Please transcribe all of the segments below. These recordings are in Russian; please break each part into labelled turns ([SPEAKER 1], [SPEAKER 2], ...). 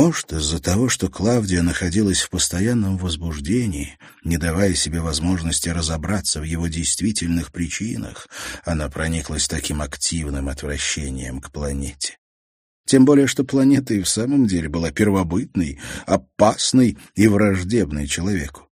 [SPEAKER 1] Может, из-за того, что Клавдия находилась в постоянном возбуждении, не давая себе возможности разобраться в его действительных причинах, она прониклась таким активным отвращением к планете. Тем более, что планета и в самом деле была первобытной, опасной и враждебной человеку.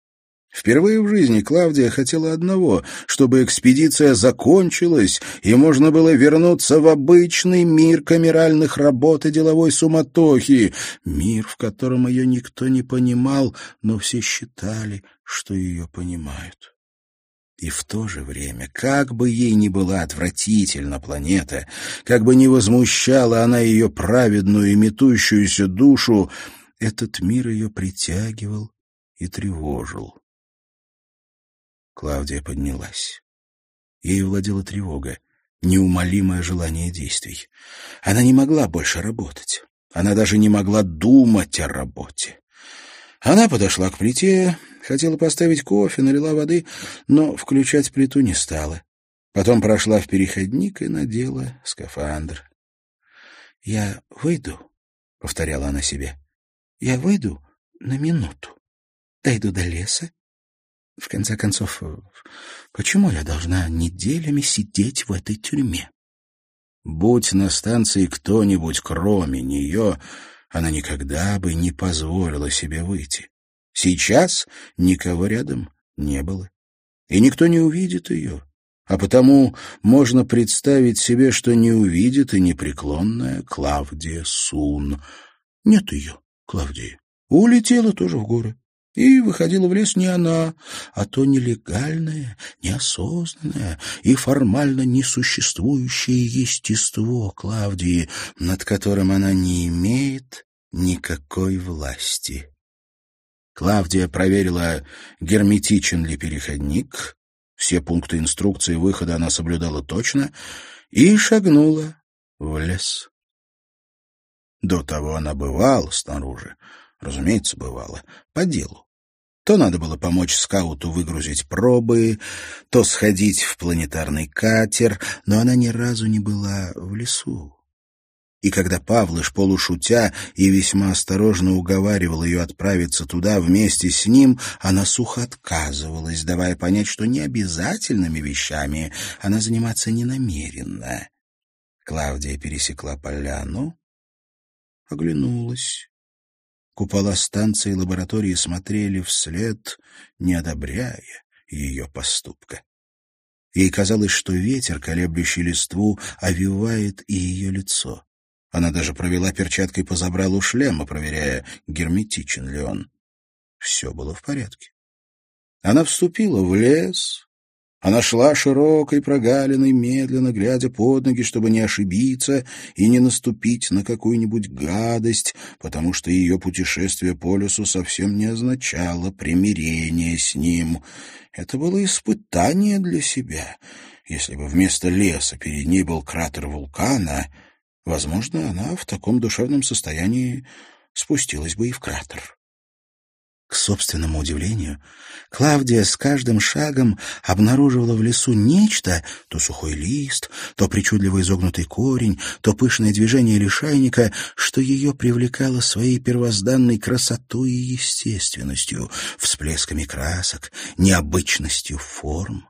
[SPEAKER 1] Впервые в жизни Клавдия хотела одного, чтобы экспедиция закончилась, и можно было вернуться в обычный мир камеральных работ и деловой суматохи, мир, в котором ее никто не понимал, но все считали, что ее понимают. И в то же время, как бы ей ни была отвратительна планета, как бы ни возмущала она ее праведную и метущуюся душу, этот мир ее притягивал и тревожил. Клавдия поднялась. Ей владела тревога, неумолимое желание действий. Она не могла больше работать. Она даже не могла думать о работе. Она подошла к плите, хотела поставить кофе, налила воды, но включать плиту не стала. Потом прошла в переходник и надела скафандр. «Я выйду», — повторяла она себе. «Я выйду на минуту. Дойду до леса, в конце концов, почему я должна неделями сидеть в этой тюрьме? Будь на станции кто-нибудь кроме нее, она никогда бы не позволила себе выйти. Сейчас никого рядом не было. И никто не увидит ее. А потому можно представить себе, что не увидит и непреклонная Клавдия Сун. Нет ее, Клавдии. Улетела тоже в горы. И выходила в лес не она, а то нелегальное, неосознанное и формально несуществующее естество Клавдии, над которым она не имеет никакой власти. Клавдия проверила, герметичен ли переходник, все пункты инструкции выхода она соблюдала точно, и шагнула в лес. До того она бывала снаружи, разумеется, бывала, по делу. То надо было помочь скауту выгрузить пробы, то сходить в планетарный катер, но она ни разу не была в лесу. И когда Павлыш, полушутя и весьма осторожно уговаривал ее отправиться туда вместе с ним, она сухо отказывалась, давая понять, что необязательными вещами она заниматься не намерена. Клавдия пересекла поляну, оглянулась. Купола станции и лаборатории смотрели вслед, не одобряя ее поступка. Ей казалось, что ветер, колеблющий листву, овивает и ее лицо. Она даже провела перчаткой по забралу шлема, проверяя, герметичен ли он. Все было в порядке. Она вступила в лес, она шла широкой прогалиной, медленно глядя под ноги, чтобы не ошибиться и не наступить на какую-нибудь гадость, потому что ее путешествие по лесу совсем не означало примирение с ним. Это было испытание для себя. Если бы вместо леса перед ней был кратер вулкана, возможно, она в таком душевном состоянии спустилась бы и в кратер. К собственному удивлению, Клавдия с каждым шагом обнаруживала в лесу нечто, то сухой лист, то причудливо изогнутый корень, то пышное движение лишайника, что ее привлекало своей первозданной красотой и естественностью, всплесками красок, необычностью форм.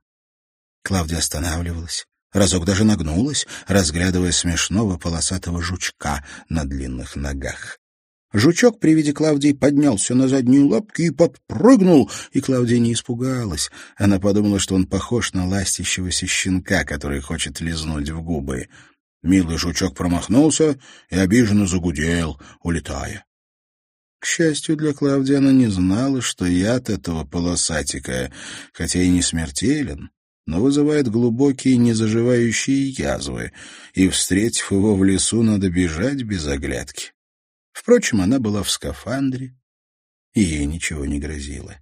[SPEAKER 1] Клавдия останавливалась, разок даже нагнулась, разглядывая смешного полосатого жучка на длинных ногах. Жучок при виде Клавдии поднялся на задние лапки и подпрыгнул, и Клавдия не испугалась. Она подумала, что он похож на ластящегося щенка, который хочет лизнуть в губы. Милый жучок промахнулся и обиженно загудел, улетая. К счастью для Клавдии, она не знала, что яд этого полосатика, хотя и не смертелен, но вызывает глубокие незаживающие язвы, и, встретив его в лесу, надо бежать без оглядки. Впрочем, она была в скафандре, и ей ничего не грозило.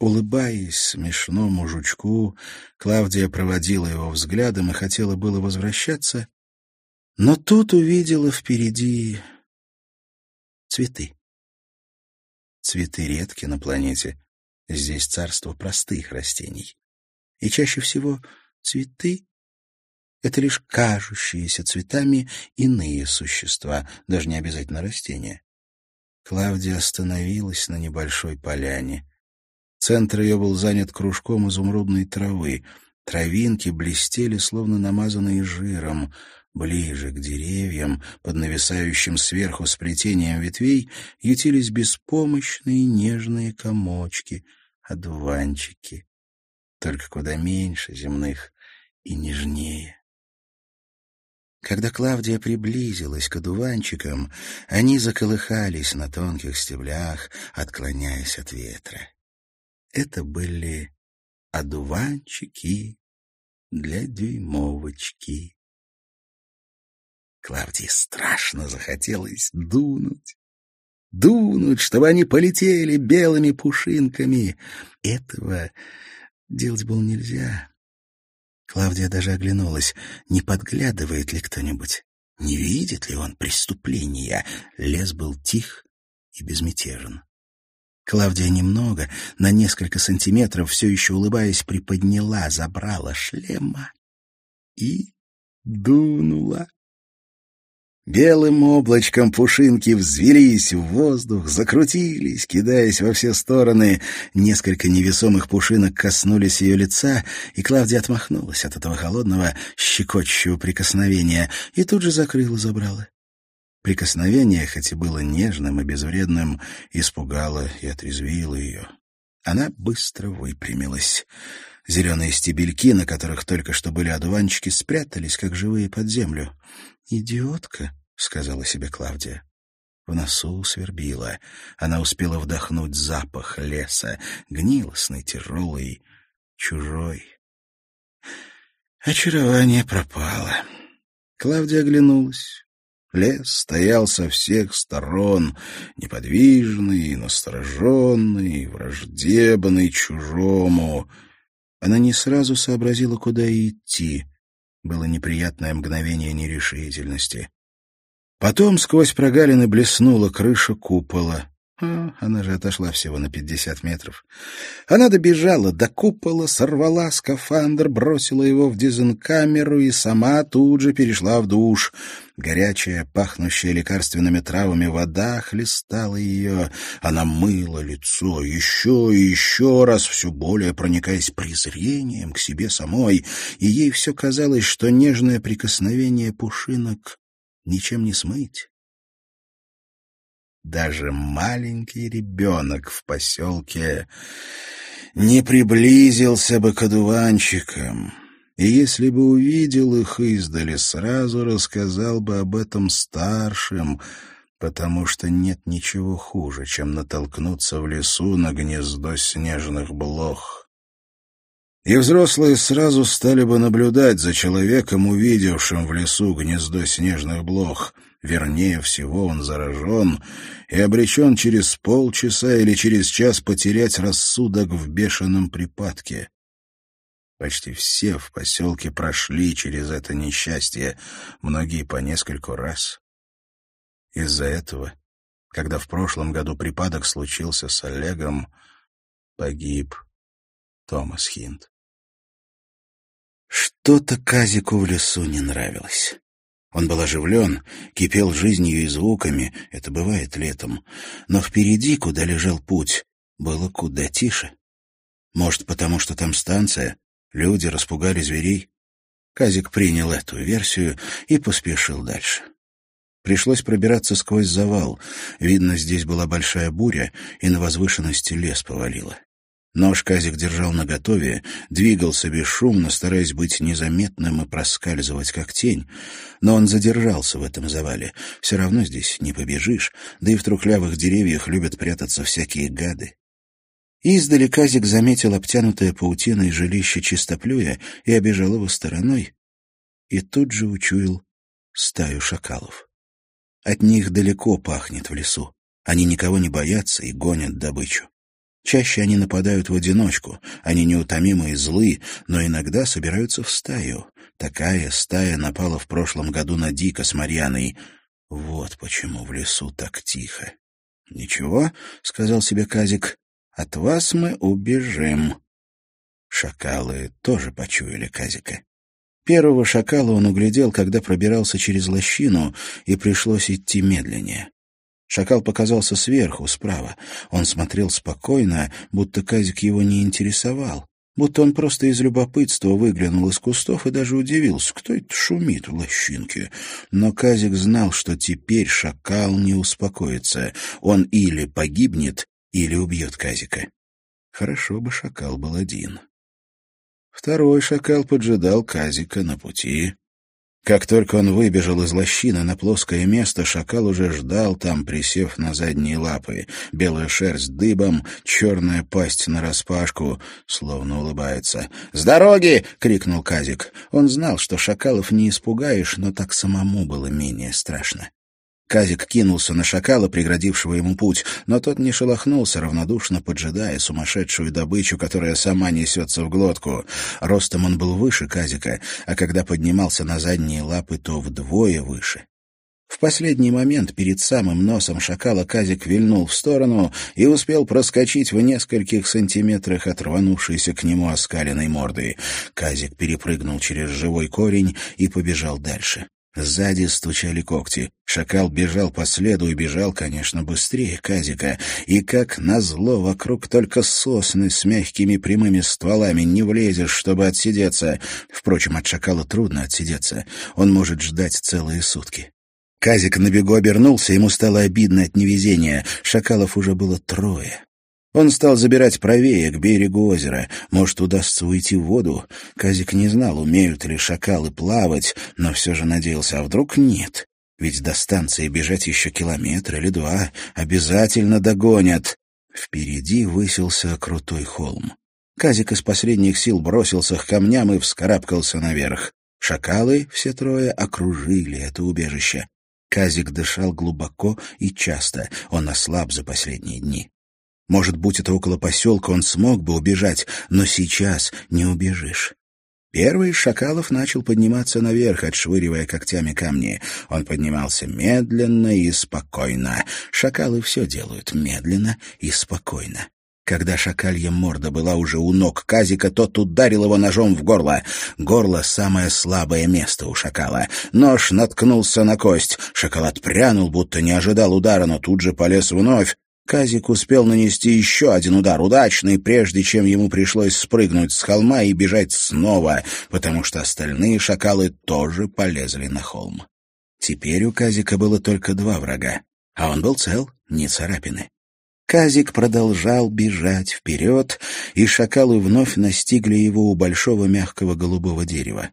[SPEAKER 1] Улыбаясь смешному жучку, Клавдия проводила его взглядом и хотела было возвращаться, но тут увидела впереди цветы. Цветы редки на планете, здесь царство простых растений. И чаще всего цветы это лишь кажущиеся цветами иные существа, даже не обязательно растения. Клавдия остановилась на небольшой поляне. Центр ее был занят кружком изумрудной травы. Травинки блестели, словно намазанные жиром. Ближе к деревьям, под нависающим сверху сплетением ветвей, ютились беспомощные нежные комочки, одуванчики, только куда меньше земных и нежнее. Когда Клавдия приблизилась к одуванчикам, они заколыхались на тонких стеблях, отклоняясь от ветра. Это были одуванчики для дюймовочки. Клавдии страшно захотелось дунуть. Дунуть, чтобы они полетели белыми пушинками. Этого делать было нельзя. Клавдия даже оглянулась, не подглядывает ли кто-нибудь, не видит ли он преступления. Лес был тих и безмятежен. Клавдия немного, на несколько сантиметров, все еще улыбаясь, приподняла, забрала шлема и дунула. Белым облачком пушинки взвелись в воздух, закрутились, кидаясь во все стороны. Несколько невесомых пушинок коснулись ее лица, и Клавдия отмахнулась от этого холодного, щекочущего прикосновения и тут же закрыла забрала. Прикосновение, хоть и было нежным и безвредным, испугало и отрезвило ее. Она быстро выпрямилась. Зеленые стебельки, на которых только что были одуванчики, спрятались, как живые под землю. «Идиотка», — сказала себе Клавдия. В носу свербила. Она успела вдохнуть запах леса, гнилостный, тяжелый, чужой. Очарование пропало. Клавдия оглянулась. Лес стоял со всех сторон, неподвижный, настороженный, враждебный чужому. Она не сразу сообразила, куда идти — было неприятное мгновение нерешительности. Потом сквозь прогалины блеснула крыша купола. А, она же отошла всего на пятьдесят метров. Она добежала до купола, сорвала скафандр, бросила его в дизенкамеру и сама тут же перешла в душ. Горячая, пахнущая лекарственными травами вода хлестала ее. Она мыла лицо еще и еще раз, все более проникаясь презрением к себе самой, и ей все казалось, что нежное прикосновение пушинок ничем не смыть. Даже маленький ребенок в поселке не приблизился бы к одуванчикам, и если бы увидел их издали, сразу рассказал бы об этом старшим, потому что нет ничего хуже, чем натолкнуться в лесу на гнездо снежных блох. И взрослые сразу стали бы наблюдать за человеком, увидевшим в лесу гнездо снежных блох — Вернее всего, он заражен и обречен через полчаса или через час потерять рассудок в бешеном припадке. Почти все в поселке прошли через это несчастье, многие по нескольку раз. Из-за этого, когда в прошлом году припадок случился с Олегом, погиб Томас Хинт. Что-то Казику в лесу не нравилось. Он был оживлен, кипел жизнью и звуками, это бывает летом. Но впереди, куда лежал путь, было куда тише. Может, потому что там станция, люди распугали зверей? Казик принял эту версию и поспешил дальше. Пришлось пробираться сквозь завал. Видно, здесь была большая буря, и на возвышенности лес повалило. Нож Казик держал наготове, двигался бесшумно, стараясь быть незаметным и проскальзывать как тень. Но он задержался в этом завале. Все равно здесь не побежишь, да и в трухлявых деревьях любят прятаться всякие гады. Издали Казик заметил обтянутое паутиной жилище чистоплюя и обежал его стороной, и тут же учуял стаю шакалов. От них далеко пахнет в лесу. Они никого не боятся и гонят добычу. Чаще они нападают в одиночку, они неутомимы и злы, но иногда собираются в стаю. Такая стая напала в прошлом году на Дика с Марьяной. Вот почему в лесу так тихо. — Ничего, — сказал себе Казик, — от вас мы убежим. Шакалы тоже почуяли Казика. Первого шакала он углядел, когда пробирался через лощину, и пришлось идти медленнее. Шакал показался сверху, справа. Он смотрел спокойно, будто Казик его не интересовал. Будто он просто из любопытства выглянул из кустов и даже удивился, кто это шумит в лощинке. Но Казик знал, что теперь шакал не успокоится. Он или погибнет, или убьет Казика. Хорошо бы шакал был один. Второй шакал поджидал Казика на пути. Как только он выбежал из лощины на плоское место, шакал уже ждал там, присев на задние лапы. Белая шерсть дыбом, черная пасть нараспашку, словно улыбается. «С дороги!» — крикнул Казик. Он знал, что шакалов не испугаешь, но так самому было менее страшно. Казик кинулся на шакала, преградившего ему путь, но тот не шелохнулся, равнодушно поджидая сумасшедшую добычу, которая сама несется в глотку. Ростом он был выше Казика, а когда поднимался на задние лапы, то вдвое выше. В последний момент перед самым носом шакала Казик вильнул в сторону и успел проскочить в нескольких сантиметрах от рванувшейся к нему оскаленной морды. Казик перепрыгнул через живой корень и побежал дальше. Сзади стучали когти. Шакал бежал по следу и бежал, конечно, быстрее Казика. И как назло вокруг только сосны с мягкими прямыми стволами. Не влезешь, чтобы отсидеться. Впрочем, от шакала трудно отсидеться. Он может ждать целые сутки. Казик на бегу обернулся, ему стало обидно от невезения. Шакалов уже было трое. Он стал забирать правее, к берегу озера. Может, удастся уйти в воду? Казик не знал, умеют ли шакалы плавать, но все же надеялся, а вдруг нет? Ведь до станции бежать еще километр или два. Обязательно догонят. Впереди высился крутой холм. Казик из последних сил бросился к камням и вскарабкался наверх. Шакалы, все трое, окружили это убежище. Казик дышал глубоко и часто, он ослаб за последние дни. Может, будь это около поселка, он смог бы убежать, но сейчас не убежишь. Первый из шакалов начал подниматься наверх, отшвыривая когтями камни. Он поднимался медленно и спокойно. Шакалы все делают медленно и спокойно. Когда шакалья морда была уже у ног Казика, тот ударил его ножом в горло. Горло — самое слабое место у шакала. Нож наткнулся на кость. Шакал отпрянул, будто не ожидал удара, но тут же полез вновь. Казик успел нанести еще один удар, удачный, прежде чем ему пришлось спрыгнуть с холма и бежать снова, потому что остальные шакалы тоже полезли на холм. Теперь у Казика было только два врага, а он был цел, не царапины. Казик продолжал бежать вперед, и шакалы вновь настигли его у большого мягкого голубого дерева.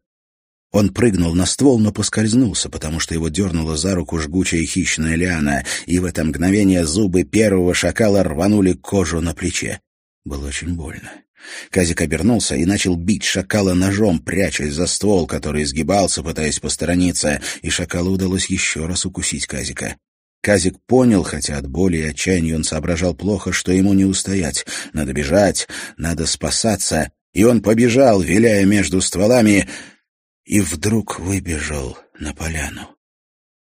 [SPEAKER 1] Он прыгнул на ствол, но поскользнулся, потому что его дернула за руку жгучая хищная лиана, и в это мгновение зубы первого шакала рванули кожу на плече. Было очень больно. Казик обернулся и начал бить шакала ножом, прячась за ствол, который изгибался, пытаясь посторониться, и шакалу удалось еще раз укусить Казика. Казик понял, хотя от боли и отчаяния он соображал плохо, что ему не устоять. Надо бежать, надо спасаться. И он побежал, виляя между стволами, и вдруг выбежал на поляну.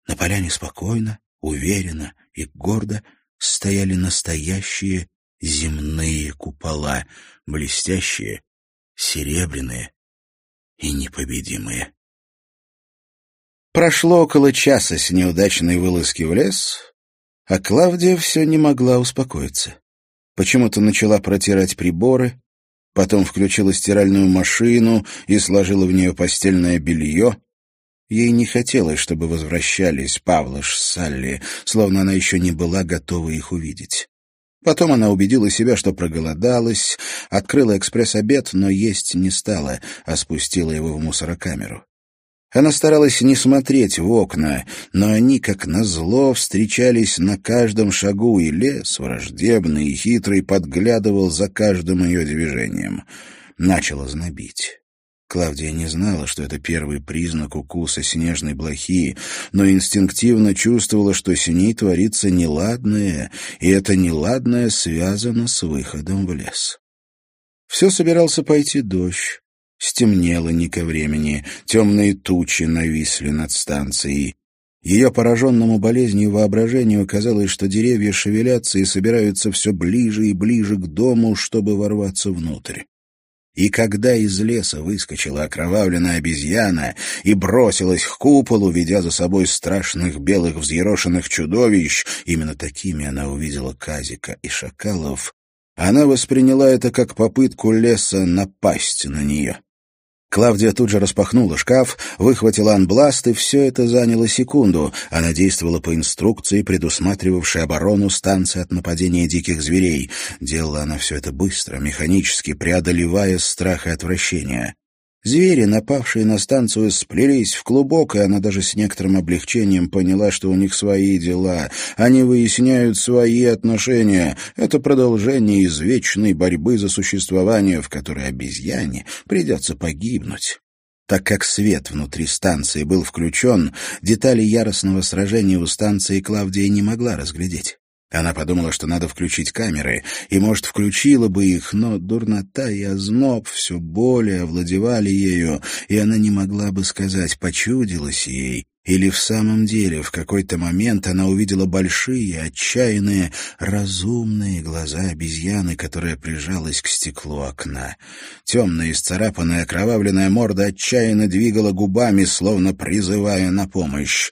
[SPEAKER 1] На поляне спокойно, уверенно и гордо стояли настоящие земные купола, блестящие, серебряные и непобедимые. Прошло около часа с неудачной вылазки в лес, а Клавдия все не могла успокоиться. Почему-то начала протирать приборы, потом включила стиральную машину и сложила в нее постельное белье. Ей не хотелось, чтобы возвращались Павлош с Салли, словно она еще не была готова их увидеть. Потом она убедила себя, что проголодалась, открыла экспресс-обед, но есть не стала, а спустила его в мусорокамеру. Она старалась не смотреть в окна, но они, как назло, встречались на каждом шагу, и лес, враждебный и хитрый, подглядывал за каждым ее движением. Начало знобить. Клавдия не знала, что это первый признак укуса снежной блохи, но инстинктивно чувствовала, что с ней творится неладное, и это неладное связано с выходом в лес. Все собирался пойти дождь. Стемнело не ко времени, темные тучи нависли над станцией. Ее пораженному болезнью воображению казалось, что деревья шевелятся и собираются все ближе и ближе к дому, чтобы ворваться внутрь. И когда из леса выскочила окровавленная обезьяна и бросилась к куполу, ведя за собой страшных белых взъерошенных чудовищ, именно такими она увидела Казика и шакалов, она восприняла это как попытку леса напасть на нее. Клавдия тут же распахнула шкаф, выхватила анбласт, и все это заняло секунду. Она действовала по инструкции, предусматривавшей оборону станции от нападения диких зверей. Делала она все это быстро, механически, преодолевая страх и отвращение. Звери, напавшие на станцию, сплелись в клубок, и она даже с некоторым облегчением поняла, что у них свои дела. Они выясняют свои отношения. Это продолжение извечной борьбы за существование, в которой обезьяне придется погибнуть. Так как свет внутри станции был включен, детали яростного сражения у станции Клавдия не могла разглядеть. Она подумала, что надо включить камеры, и, может, включила бы их, но дурнота и озноб все более овладевали ею, и она не могла бы сказать, почудилось ей, или в самом деле в какой-то момент она увидела большие, отчаянные, разумные глаза обезьяны, которая прижалась к стеклу окна. Темная, исцарапанная, окровавленная морда отчаянно двигала губами, словно призывая на помощь.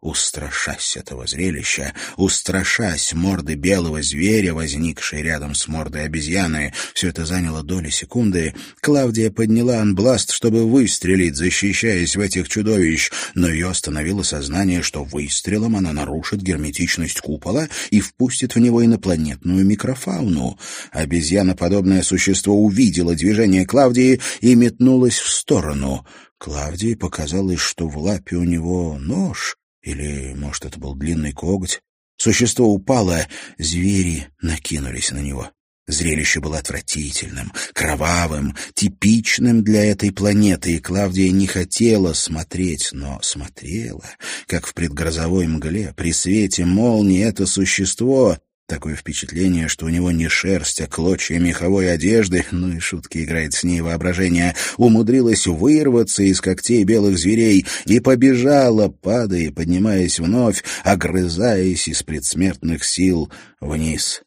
[SPEAKER 1] Устрашась этого зрелища, устрашась морды белого зверя, возникшей рядом с мордой обезьяны, все это заняло доли секунды, Клавдия подняла анбласт, чтобы выстрелить, защищаясь в этих чудовищ, но ее остановило сознание, что выстрелом она нарушит герметичность купола и впустит в него инопланетную микрофауну. Обезьяноподобное существо увидело движение Клавдии и метнулось в сторону — Клавдии показалось, что в лапе у него нож, или, может, это был длинный коготь? Существо упало, звери накинулись на него. Зрелище было отвратительным, кровавым, типичным для этой планеты, и Клавдия не хотела смотреть, но смотрела, как в предгрозовой мгле при свете молнии это существо Такое впечатление, что у него не шерсть, а клочья меховой одежды, ну и шутки играет с ней воображение, умудрилась вырваться из когтей белых зверей и побежала, падая поднимаясь вновь, огрызаясь из предсмертных сил вниз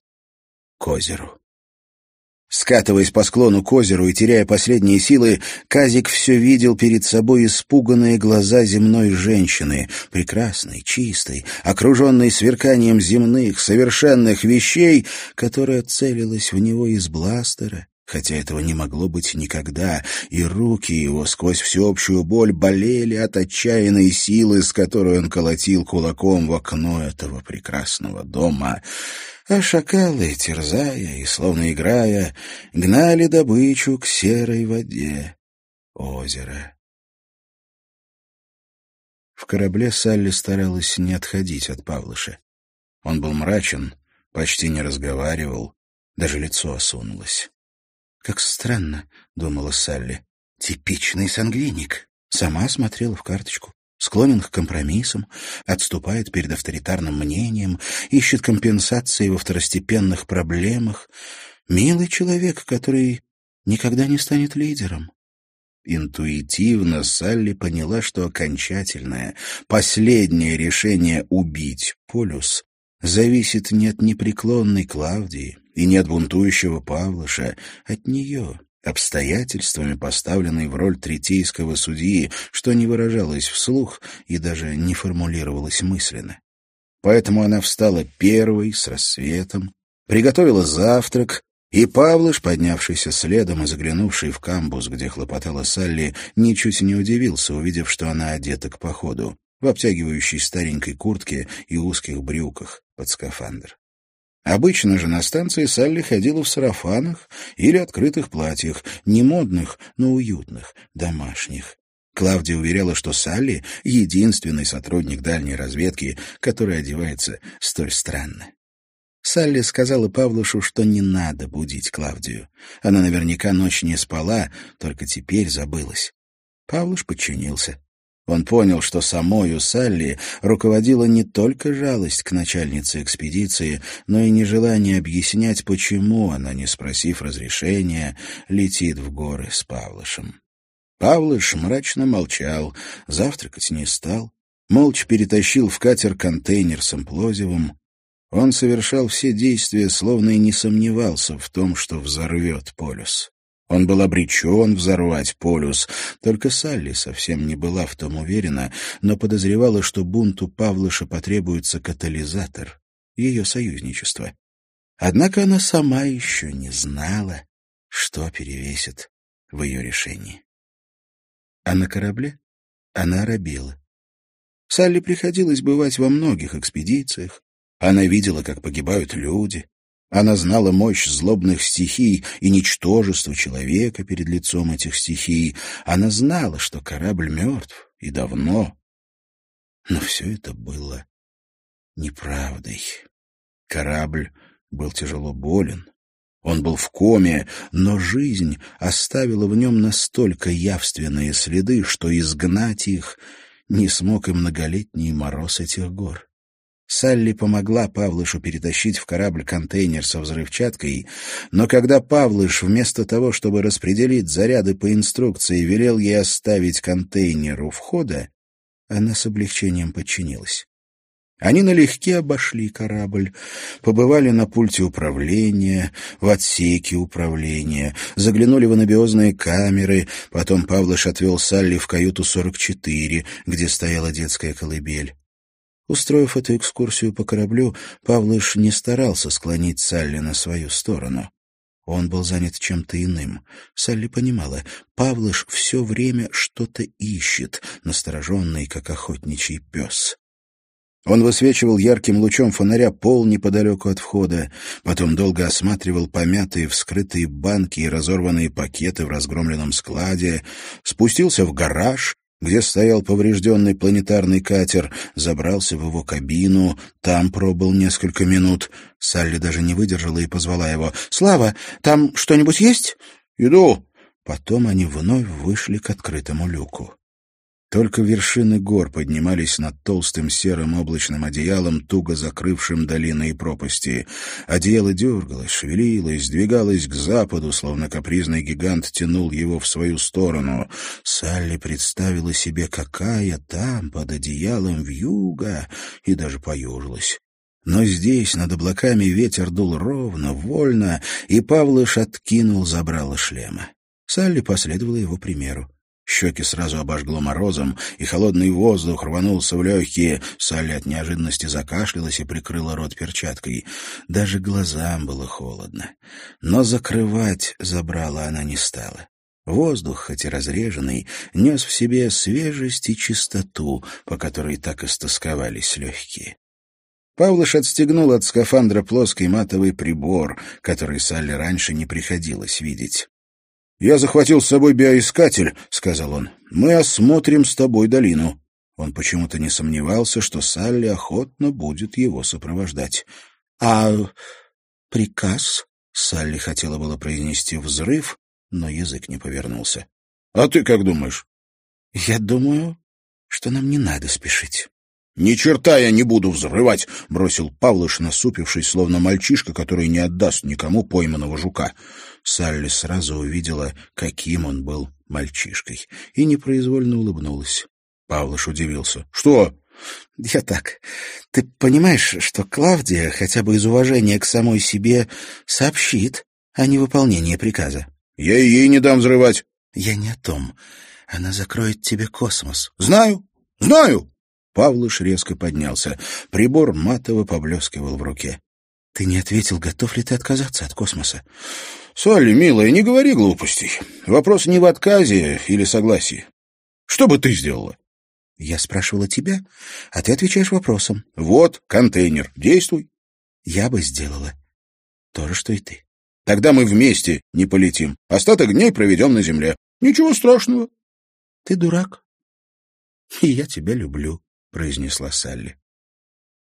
[SPEAKER 1] к озеру. Скатываясь по склону к озеру и теряя последние силы, Казик все видел перед собой испуганные глаза земной женщины, прекрасной, чистой, окруженной сверканием земных, совершенных вещей, которая целилась в него из бластера, хотя этого не могло быть никогда, и руки его сквозь всеобщую боль болели от отчаянной силы, с которой он колотил кулаком в окно этого прекрасного дома — а шакалы, терзая и словно играя, гнали добычу к серой воде озера. В корабле Салли старалась не отходить от Павлыша. Он был мрачен, почти не разговаривал, даже лицо осунулось. «Как странно», — думала Салли, — «типичный сангвиник». Сама смотрела в карточку склонен к компромиссам, отступает перед авторитарным мнением, ищет компенсации во второстепенных проблемах. Милый человек, который никогда не станет лидером. Интуитивно Салли поняла, что окончательное, последнее решение убить Полюс зависит не от непреклонной Клавдии и не от бунтующего Павлыша, от нее, обстоятельствами, поставленной в роль третейского судьи, что не выражалось вслух и даже не формулировалось мысленно. Поэтому она встала первой, с рассветом, приготовила завтрак, и Павлыш, поднявшийся следом и заглянувший в камбус, где хлопотала Салли, ничуть не удивился, увидев, что она одета к походу, в обтягивающей старенькой куртке и узких брюках под скафандр. Обычно же на станции Салли ходила в сарафанах или открытых платьях, не модных, но уютных, домашних. Клавдия уверяла, что Салли — единственный сотрудник дальней разведки, который одевается столь странно. Салли сказала Павлушу, что не надо будить Клавдию. Она наверняка ночь не спала, только теперь забылась. Павлуш подчинился. Он понял, что самою Салли руководила не только жалость к начальнице экспедиции, но и нежелание объяснять, почему она, не спросив разрешения, летит в горы с Павлышем. Павлыш мрачно молчал, завтракать не стал, молча перетащил в катер контейнер с имплозивом. Он совершал все действия, словно и не сомневался в том, что взорвет полюс. Он был обречен взорвать полюс. Только Салли совсем не была в том уверена, но подозревала, что бунту Павлыша потребуется катализатор, ее союзничество. Однако она сама еще не знала, что перевесит в ее решении. А на корабле она робила. Салли приходилось бывать во многих экспедициях. Она видела, как погибают люди. Она знала мощь злобных стихий и ничтожество человека перед лицом этих стихий. Она знала, что корабль мертв и давно. Но все это было неправдой. Корабль был тяжело болен, он был в коме, но жизнь оставила в нем настолько явственные следы, что изгнать их не смог и многолетний мороз этих гор. Салли помогла Павлышу перетащить в корабль контейнер со взрывчаткой, но когда Павлыш вместо того, чтобы распределить заряды по инструкции, велел ей оставить контейнер у входа, она с облегчением подчинилась. Они налегке обошли корабль, побывали на пульте управления, в отсеке управления, заглянули в анабиозные камеры, потом Павлыш отвел Салли в каюту 44, где стояла детская колыбель. Устроив эту экскурсию по кораблю, Павлыш не старался склонить Салли на свою сторону. Он был занят чем-то иным. Салли понимала, Павлыш все время что-то ищет, настороженный, как охотничий пес. Он высвечивал ярким лучом фонаря пол неподалеку от входа, потом долго осматривал помятые вскрытые банки и разорванные пакеты в разгромленном складе, спустился в гараж, где стоял поврежденный планетарный катер, забрался в его кабину, там пробыл несколько минут. Салли даже не выдержала и позвала его. «Слава, там что-нибудь есть?» «Иду». Потом они вновь вышли к открытому люку. Только вершины гор поднимались над толстым серым облачным одеялом, туго закрывшим долины и пропасти. Одеяло дергалось, шевелилось, двигалось к западу, словно капризный гигант тянул его в свою сторону. Салли представила себе, какая там, под одеялом, вьюга, и даже поежилась. Но здесь, над облаками, ветер дул ровно, вольно, и Павлыш откинул забрало шлема. Салли последовала его примеру. Щеки сразу обожгло морозом, и холодный воздух рванулся в легкие. Салли от неожиданности закашлялась и прикрыла рот перчаткой. Даже глазам было холодно. Но закрывать забрала она не стала. Воздух, хоть и разреженный, нес в себе свежесть и чистоту, по которой так истосковались легкие. Павлыш отстегнул от скафандра плоский матовый прибор, который Салли раньше не приходилось видеть. «Я захватил с собой биоискатель», — сказал он. «Мы осмотрим с тобой долину». Он почему-то не сомневался, что Салли охотно будет его сопровождать. «А приказ?» — Салли хотела было произнести взрыв, но язык не повернулся. «А ты как думаешь?» «Я думаю, что нам не надо спешить». «Ни черта я не буду взрывать!» — бросил Павлыш, насупившись, словно мальчишка, который не отдаст никому пойманного жука. Салли сразу увидела, каким он был мальчишкой, и непроизвольно улыбнулась. Павлыш удивился. «Что?» «Я так. Ты понимаешь, что Клавдия, хотя бы из уважения к самой себе, сообщит о невыполнении приказа?» «Я и ей не дам взрывать». «Я не о том. Она закроет тебе космос». «Знаю, знаю!» Павлыш резко поднялся. Прибор матово поблескивал в руке. — Ты не ответил, готов ли ты отказаться от космоса? — Салли, милая, не говори глупостей. Вопрос не в отказе или согласии. Что бы ты сделала? — Я спрашивала тебя, а ты отвечаешь вопросом. — Вот, контейнер. Действуй. — Я бы сделала то же, что и ты. — Тогда мы вместе не полетим. Остаток дней проведем на земле. Ничего страшного. — Ты дурак. И я тебя люблю. — произнесла Салли.